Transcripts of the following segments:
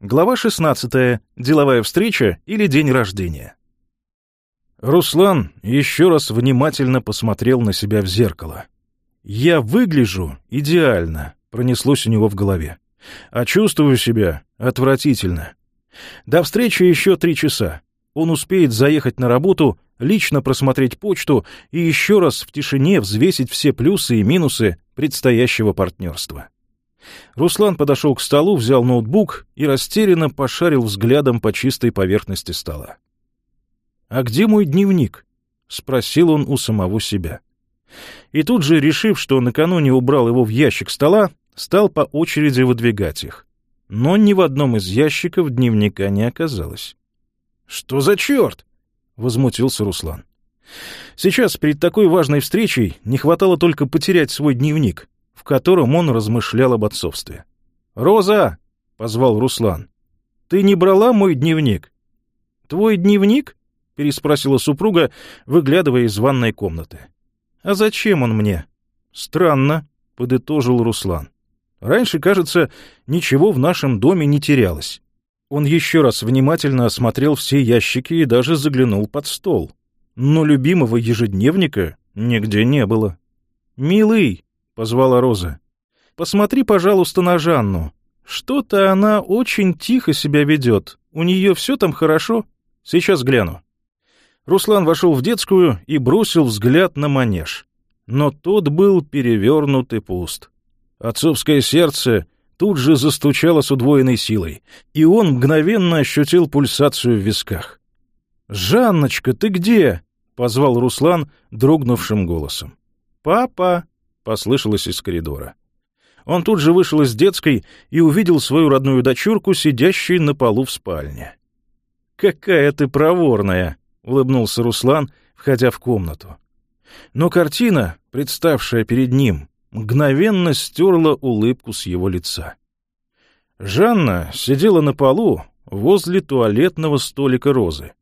Глава 16. Деловая встреча или день рождения. Руслан еще раз внимательно посмотрел на себя в зеркало. «Я выгляжу идеально», — пронеслось у него в голове. «А чувствую себя отвратительно. До встречи еще три часа. Он успеет заехать на работу, лично просмотреть почту и еще раз в тишине взвесить все плюсы и минусы предстоящего партнерства». Руслан подошел к столу, взял ноутбук и растерянно пошарил взглядом по чистой поверхности стола. «А где мой дневник?» — спросил он у самого себя. И тут же, решив, что накануне убрал его в ящик стола, стал по очереди выдвигать их. Но ни в одном из ящиков дневника не оказалось. «Что за черт?» — возмутился Руслан. Сейчас, перед такой важной встречей, не хватало только потерять свой дневник в котором он размышлял об отцовстве. «Роза!» — позвал Руслан. «Ты не брала мой дневник?» «Твой дневник?» — переспросила супруга, выглядывая из ванной комнаты. «А зачем он мне?» «Странно», — подытожил Руслан. «Раньше, кажется, ничего в нашем доме не терялось». Он еще раз внимательно осмотрел все ящики и даже заглянул под стол. Но любимого ежедневника нигде не было. «Милый, позвала Роза. «Посмотри, пожалуйста, на Жанну. Что-то она очень тихо себя ведет. У нее все там хорошо. Сейчас гляну». Руслан вошел в детскую и бросил взгляд на манеж. Но тот был перевернут и пуст. Отцовское сердце тут же застучало с удвоенной силой, и он мгновенно ощутил пульсацию в висках. «Жанночка, ты где?» — позвал Руслан дрогнувшим голосом. «Папа!» послышалось из коридора. Он тут же вышел из детской и увидел свою родную дочурку, сидящую на полу в спальне. «Какая ты проворная!» — улыбнулся Руслан, входя в комнату. Но картина, представшая перед ним, мгновенно стерла улыбку с его лица. Жанна сидела на полу возле туалетного столика Розы.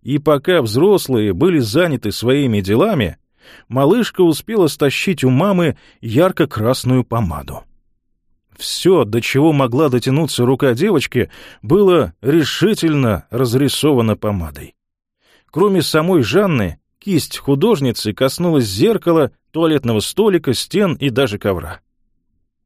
И пока взрослые были заняты своими делами, малышка успела стащить у мамы ярко-красную помаду. Все, до чего могла дотянуться рука девочки, было решительно разрисовано помадой. Кроме самой Жанны, кисть художницы коснулась зеркала, туалетного столика, стен и даже ковра.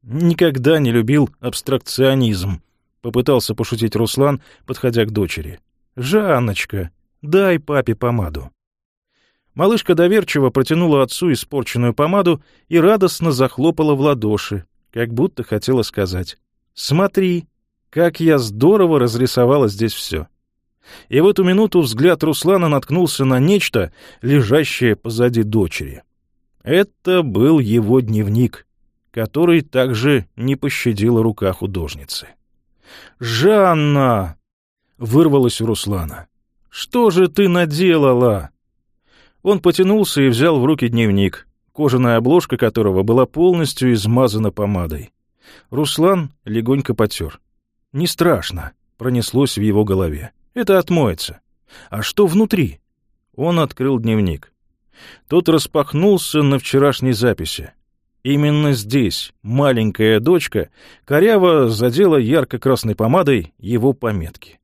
«Никогда не любил абстракционизм», — попытался пошутить Руслан, подходя к дочери. «Жанночка, дай папе помаду». Малышка доверчиво протянула отцу испорченную помаду и радостно захлопала в ладоши, как будто хотела сказать «Смотри, как я здорово разрисовала здесь все». И в эту минуту взгляд Руслана наткнулся на нечто, лежащее позади дочери. Это был его дневник, который также не пощадила рука художницы. «Жанна!» — вырвалась у Руслана. «Что же ты наделала?» Он потянулся и взял в руки дневник, кожаная обложка которого была полностью измазана помадой. Руслан легонько потер. «Не страшно», — пронеслось в его голове. «Это отмоется». «А что внутри?» Он открыл дневник. Тот распахнулся на вчерашней записи. Именно здесь маленькая дочка коряво задела ярко-красной помадой его пометки.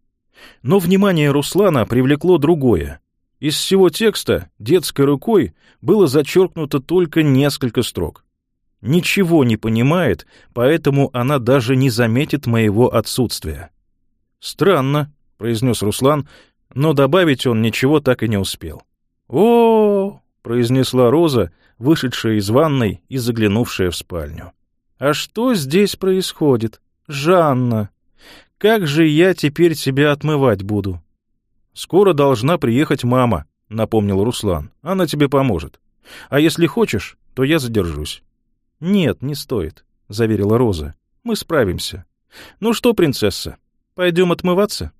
Но внимание Руслана привлекло другое, из всего текста детской рукой было зачеркнуто только несколько строк. Ничего не понимает, поэтому она даже не заметит моего отсутствия. «Странно», — произнес Руслан, но добавить он ничего так и не успел. о произнесла Роза, вышедшая из ванной и заглянувшая в спальню. «А что здесь происходит? Жанна, как же я теперь тебя отмывать буду?» «Скоро должна приехать мама», — напомнил Руслан. «Она тебе поможет. А если хочешь, то я задержусь». «Нет, не стоит», — заверила Роза. «Мы справимся». «Ну что, принцесса, пойдем отмываться?»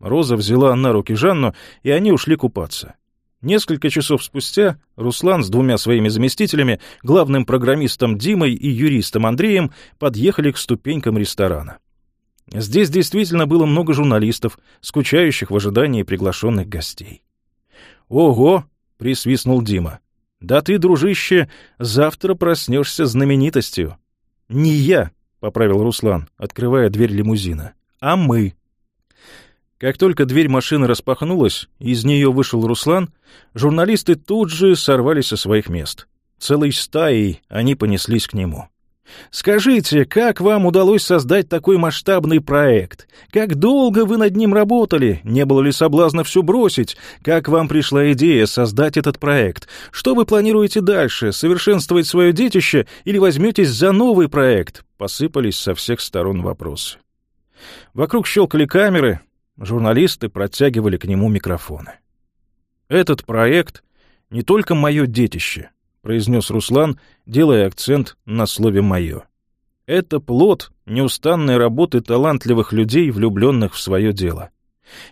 Роза взяла на руки Жанну, и они ушли купаться. Несколько часов спустя Руслан с двумя своими заместителями, главным программистом Димой и юристом Андреем, подъехали к ступенькам ресторана. Здесь действительно было много журналистов, скучающих в ожидании приглашенных гостей. «Ого!» — присвистнул Дима. «Да ты, дружище, завтра проснешься знаменитостью». «Не я», — поправил Руслан, открывая дверь лимузина, — «а мы». Как только дверь машины распахнулась, из нее вышел Руслан, журналисты тут же сорвались со своих мест. Целой стаей они понеслись к нему. Скажите, как вам удалось создать такой масштабный проект? Как долго вы над ним работали? Не было ли соблазна все бросить? Как вам пришла идея создать этот проект? Что вы планируете дальше? Совершенствовать свое детище или возьметесь за новый проект? Посыпались со всех сторон вопросы. Вокруг щелкали камеры, журналисты протягивали к нему микрофоны. Этот проект — не только мое детище — произнес Руслан, делая акцент на слове «моё». Это плод неустанной работы талантливых людей, влюбленных в свое дело.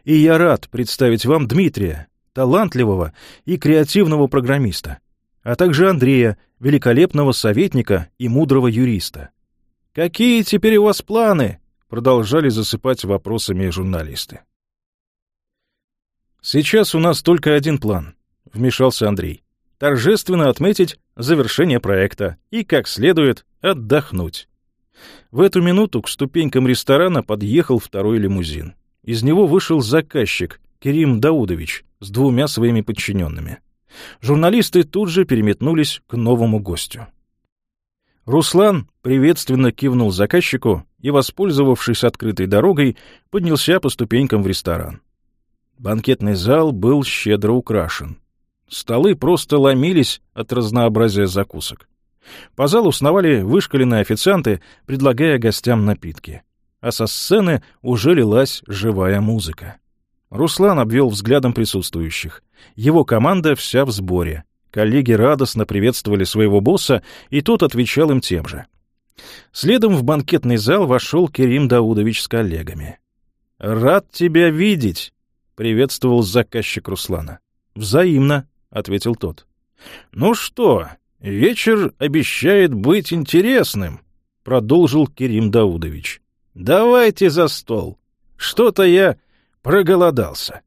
И я рад представить вам Дмитрия, талантливого и креативного программиста, а также Андрея, великолепного советника и мудрого юриста. «Какие теперь у вас планы?» — продолжали засыпать вопросами журналисты. «Сейчас у нас только один план», — вмешался Андрей торжественно отметить завершение проекта и, как следует, отдохнуть. В эту минуту к ступенькам ресторана подъехал второй лимузин. Из него вышел заказчик Керим Даудович с двумя своими подчиненными. Журналисты тут же переметнулись к новому гостю. Руслан приветственно кивнул заказчику и, воспользовавшись открытой дорогой, поднялся по ступенькам в ресторан. Банкетный зал был щедро украшен. Столы просто ломились от разнообразия закусок. По залу сновали вышкаленные официанты, предлагая гостям напитки. А со сцены уже лилась живая музыка. Руслан обвел взглядом присутствующих. Его команда вся в сборе. Коллеги радостно приветствовали своего босса, и тот отвечал им тем же. Следом в банкетный зал вошел Керим Даудович с коллегами. «Рад тебя видеть!» — приветствовал заказчик Руслана. «Взаимно!» — ответил тот. «Ну что, вечер обещает быть интересным», — продолжил Кирим Даудович. «Давайте за стол. Что-то я проголодался».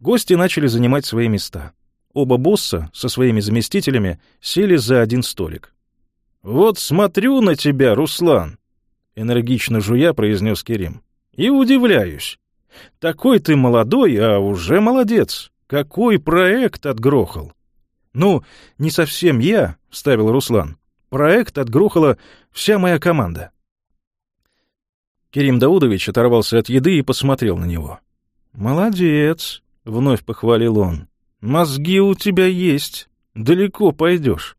Гости начали занимать свои места. Оба босса со своими заместителями сели за один столик. «Вот смотрю на тебя, Руслан», — энергично жуя произнес Керим, — «и удивляюсь. Такой ты молодой, а уже молодец. Какой проект отгрохал? Ну, не совсем я, — вставил Руслан. Проект отгрохала вся моя команда. Керим Даудович оторвался от еды и посмотрел на него. «Молодец», — вновь похвалил он. «Мозги у тебя есть, далеко пойдешь.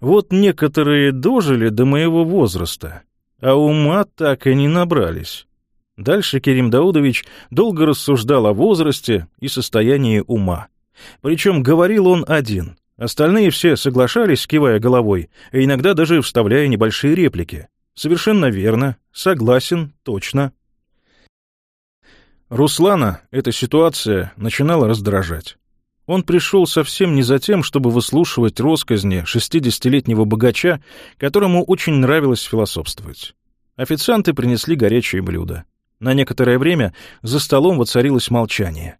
Вот некоторые дожили до моего возраста, а ума так и не набрались. Дальше Керим Даудович долго рассуждал о возрасте и состоянии ума. Причем говорил он один. Остальные все соглашались, кивая головой, и иногда даже вставляя небольшие реплики. «Совершенно верно. Согласен. Точно. Руслана эта ситуация начинала раздражать. Он пришел совсем не за тем, чтобы выслушивать росказни 60-летнего богача, которому очень нравилось философствовать. Официанты принесли горячие блюда. На некоторое время за столом воцарилось молчание.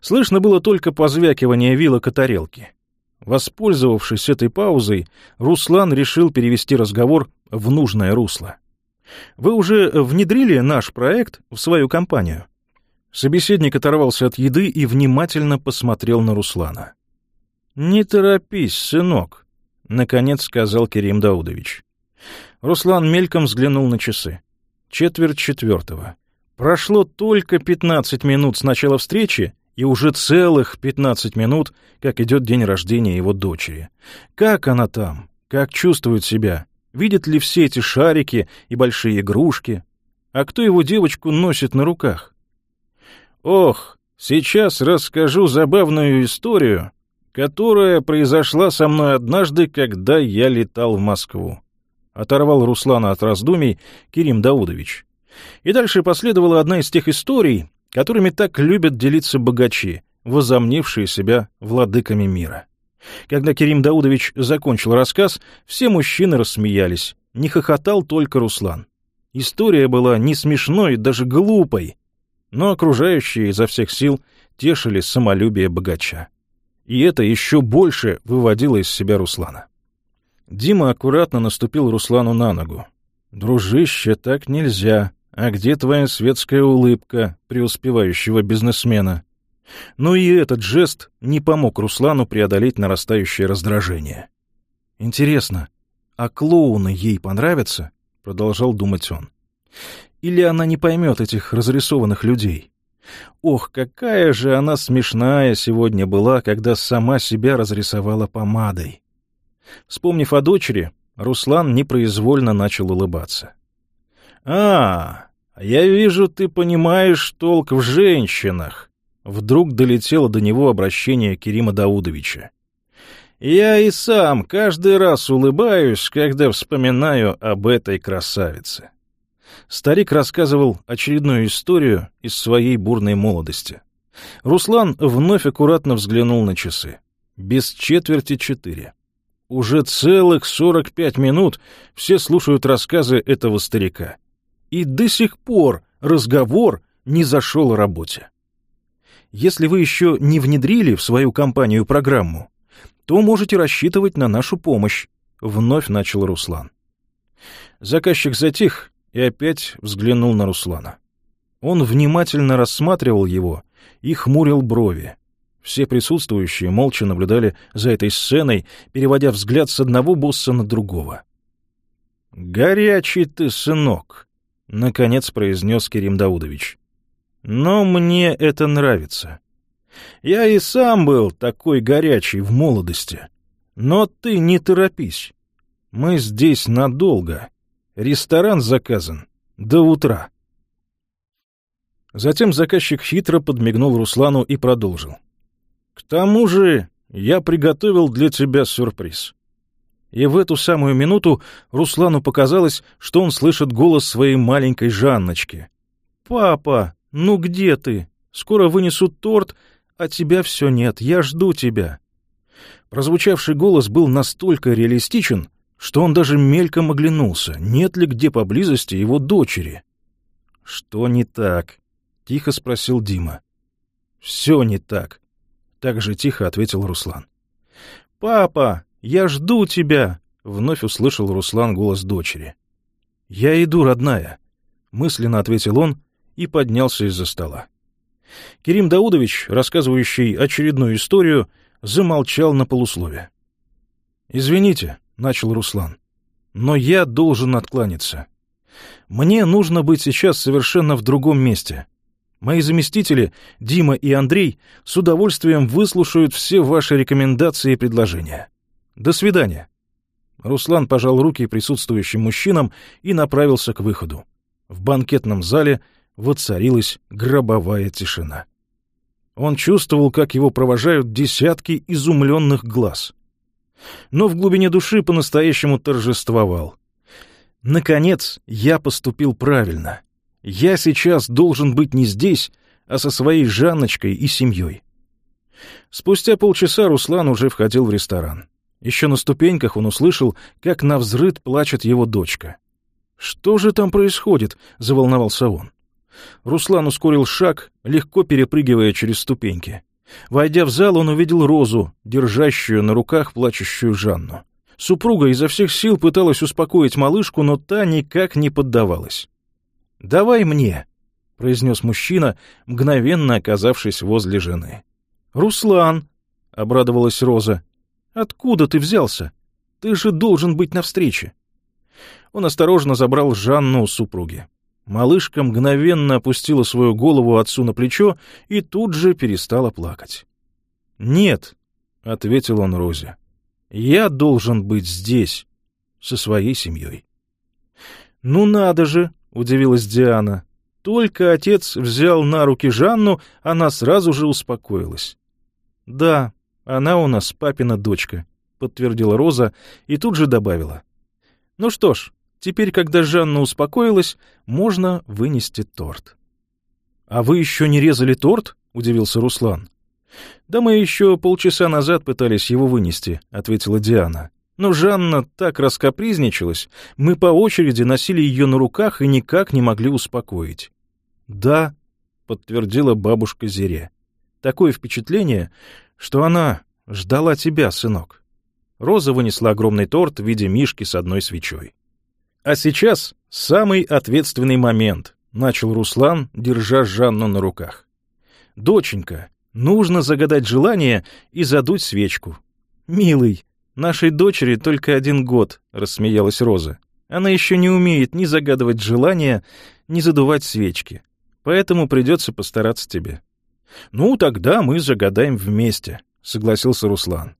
Слышно было только позвякивание вилок о тарелки. Воспользовавшись этой паузой, Руслан решил перевести разговор в нужное русло. «Вы уже внедрили наш проект в свою компанию?» Собеседник оторвался от еды и внимательно посмотрел на Руслана. «Не торопись, сынок», — наконец сказал Керим Даудович. Руслан мельком взглянул на часы. Четверть четвертого. Прошло только 15 минут с начала встречи, и уже целых 15 минут, как идет день рождения его дочери. Как она там? Как чувствует себя? Видит ли все эти шарики и большие игрушки? А кто его девочку носит на руках? Ох, сейчас расскажу забавную историю, которая произошла со мной однажды, когда я летал в Москву. Оторвал Руслана от раздумий Кирим Даудович. И дальше последовала одна из тех историй, которыми так любят делиться богачи, возомнившие себя владыками мира. Когда Керим Даудович закончил рассказ, все мужчины рассмеялись, не хохотал только Руслан. История была не смешной, даже глупой, но окружающие изо всех сил тешили самолюбие богача. И это еще больше выводило из себя Руслана. Дима аккуратно наступил Руслану на ногу. «Дружище, так нельзя», а где твоя светская улыбка преуспевающего бизнесмена? Но и этот жест не помог Руслану преодолеть нарастающее раздражение. «Интересно, а клоуны ей понравятся?» — продолжал думать он. «Или она не поймет этих разрисованных людей? Ох, какая же она смешная сегодня была, когда сама себя разрисовала помадой!» Вспомнив о дочери, Руслан непроизвольно начал улыбаться. «А, а «Я вижу, ты понимаешь толк в женщинах», — вдруг долетело до него обращение Керима Даудовича. «Я и сам каждый раз улыбаюсь, когда вспоминаю об этой красавице». Старик рассказывал очередную историю из своей бурной молодости. Руслан вновь аккуратно взглянул на часы. Без четверти четыре. Уже целых сорок пять минут все слушают рассказы этого старика — и до сих пор разговор не зашел о работе. Если вы еще не внедрили в свою компанию программу, то можете рассчитывать на нашу помощь, — вновь начал Руслан. Заказчик затих и опять взглянул на Руслана. Он внимательно рассматривал его и хмурил брови. Все присутствующие молча наблюдали за этой сценой, переводя взгляд с одного босса на другого. «Горячий ты, сынок!» — наконец произнес Керим Даудович. «Но мне это нравится. Я и сам был такой горячий в молодости. Но ты не торопись. Мы здесь надолго. Ресторан заказан до утра». Затем заказчик хитро подмигнул Руслану и продолжил. «К тому же я приготовил для тебя сюрприз. И в эту самую минуту Руслану показалось, что он слышит голос своей маленькой Жанночки. «Папа, ну где ты? Скоро вынесут торт, а тебя все нет, я жду тебя». Прозвучавший голос был настолько реалистичен, что он даже мельком оглянулся, нет ли где поблизости его дочери. «Что не так?» — тихо спросил Дима. «Все не так», — так же тихо ответил Руслан. «Папа, «Я жду тебя!» — вновь услышал Руслан голос дочери. «Я иду, родная!» — мысленно ответил он и поднялся из-за стола. Керим Даудович, рассказывающий очередную историю, замолчал на полуслове. «Извините», — начал Руслан, — «но я должен откланяться. Мне нужно быть сейчас совершенно в другом месте. Мои заместители, Дима и Андрей, с удовольствием выслушают все ваши рекомендации и предложения. До свидания». Руслан пожал руки присутствующим мужчинам и направился к выходу. В банкетном зале воцарилась гробовая тишина. Он чувствовал, как его провожают десятки изумленных глаз. Но в глубине души по-настоящему торжествовал. «Наконец, я поступил правильно. Я сейчас должен быть не здесь, а со своей Жанночкой и семьей». Спустя полчаса Руслан уже входил в ресторан. Еще на ступеньках он услышал, как на взрыд плачет его дочка. «Что же там происходит?» — заволновался он. Руслан ускорил шаг, легко перепрыгивая через ступеньки. Войдя в зал, он увидел Розу, держащую на руках плачущую Жанну. Супруга изо всех сил пыталась успокоить малышку, но та никак не поддавалась. «Давай мне», — произнес мужчина, мгновенно оказавшись возле жены. «Руслан», — обрадовалась Роза, Откуда ты взялся? Ты же должен быть на встрече. Он осторожно забрал Жанну у супруги. Малышка мгновенно опустила свою голову отцу на плечо и тут же перестала плакать. «Нет», — ответил он Розе, — «я должен быть здесь, со своей семьей». «Ну надо же!» — удивилась Диана. Только отец взял на руки Жанну, она сразу же успокоилась. «Да, «Она у нас папина дочка», — подтвердила Роза и тут же добавила. «Ну что ж, теперь, когда Жанна успокоилась, можно вынести торт». «А вы еще не резали торт?» — удивился Руслан. «Да мы еще полчаса назад пытались его вынести», — ответила Диана. «Но Жанна так раскопризничалась, мы по очереди носили ее на руках и никак не могли успокоить». «Да», — подтвердила бабушка Зире. «Такое впечатление, что она ждала тебя, сынок. Роза вынесла огромный торт в виде мишки с одной свечой. А сейчас самый ответственный момент, начал Руслан, держа Жанну на руках. Доченька, нужно загадать желание и задуть свечку. Милый, нашей дочери только один год, рассмеялась Роза. Она еще не умеет ни загадывать желания, ни задувать свечки. Поэтому придется постараться тебе. «Ну, тогда мы загадаем вместе», — согласился Руслан.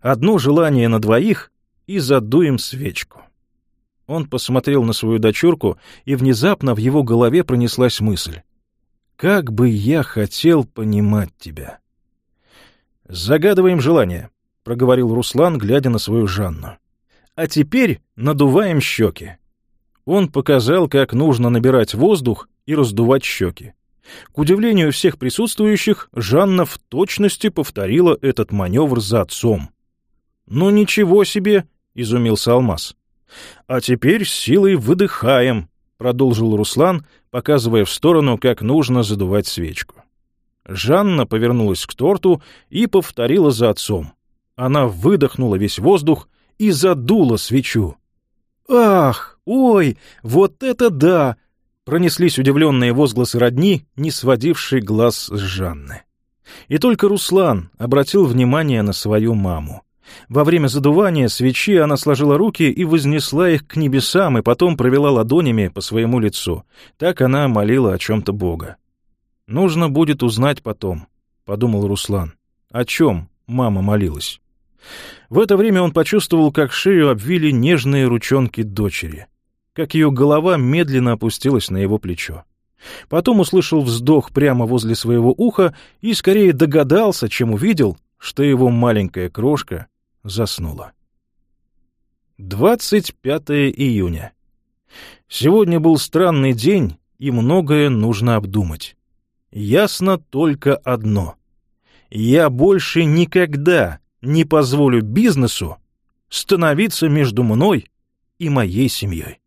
«Одно желание на двоих и задуем свечку». Он посмотрел на свою дочурку, и внезапно в его голове пронеслась мысль. «Как бы я хотел понимать тебя!» «Загадываем желание», — проговорил Руслан, глядя на свою Жанну. «А теперь надуваем щеки». Он показал, как нужно набирать воздух и раздувать щеки. К удивлению всех присутствующих, Жанна в точности повторила этот маневр за отцом. «Ну ничего себе!» — изумился Алмаз. «А теперь с силой выдыхаем», — продолжил Руслан, показывая в сторону, как нужно задувать свечку. Жанна повернулась к торту и повторила за отцом. Она выдохнула весь воздух и задула свечу. «Ах, ой, вот это да!» Пронеслись удивленные возгласы родни, не сводивший глаз с Жанны. И только Руслан обратил внимание на свою маму. Во время задувания свечи она сложила руки и вознесла их к небесам, и потом провела ладонями по своему лицу. Так она молила о чем-то Бога. «Нужно будет узнать потом», — подумал Руслан. «О чем мама молилась?» В это время он почувствовал, как шею обвили нежные ручонки дочери — как ее голова медленно опустилась на его плечо. Потом услышал вздох прямо возле своего уха и скорее догадался, чем увидел, что его маленькая крошка заснула. 25 июня. Сегодня был странный день, и многое нужно обдумать. Ясно только одно. Я больше никогда не позволю бизнесу становиться между мной и моей семьей.